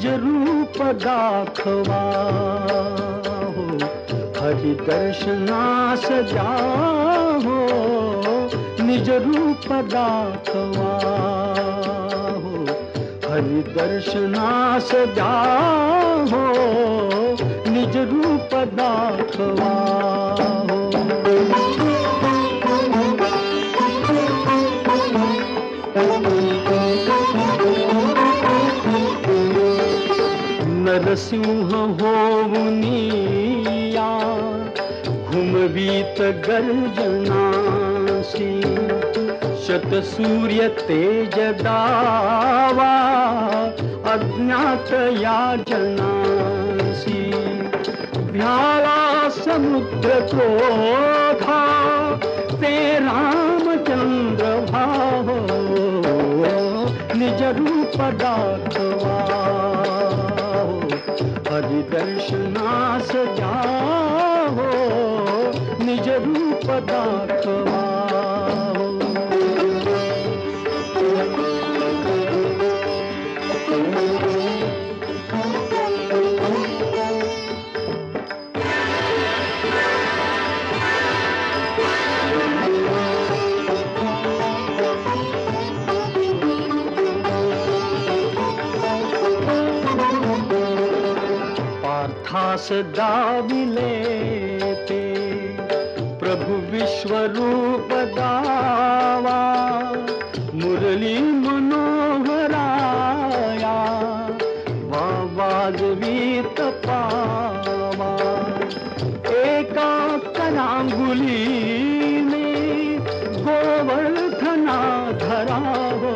निज रूप दाखवा हो, हरि दर्शनास जाहो निज रूप दाखवा हो, हरि दर्शनास जाहो निज रूप दाखवा नरसिंह होवनिया घुमवीत गर्जनासी शत सूर्य तेज दावा, अज्ञात याचनासी भ्याला समुद्र क्रोधा ते रामचंद्र भाव, निज रूप दाखवा हरि दर्शनास जाहो निज रूप दाखवा। पार्थास दाविले ते प्रभु विश्वरूप दावा, मुरली मनोहराया वा वाजवीत पावा एका करांगुली में गोवर्धना धरा हो,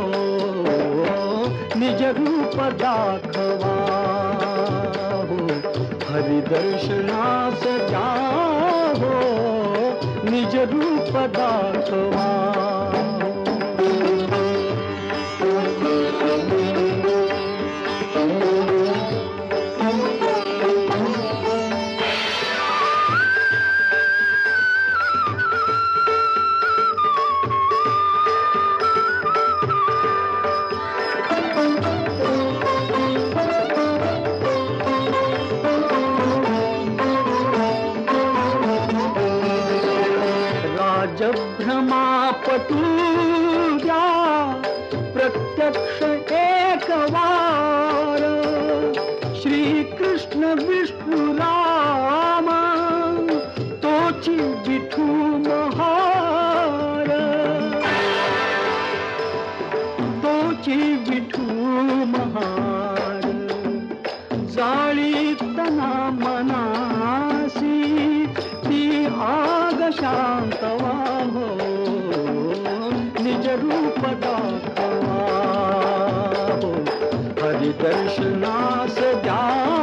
निज रूप दाखवा। हरि दर्शना दर्शनास हो निज रूप दाखवा राजभ्रमापटूजा प्रत्यक्ष एक वार श्रीकृष्ण विष्णु राम, तोची विठू महार तोची विठू महार तना मनासी, ती आग शांतवा दाखवा हो हरि दर्शनास जा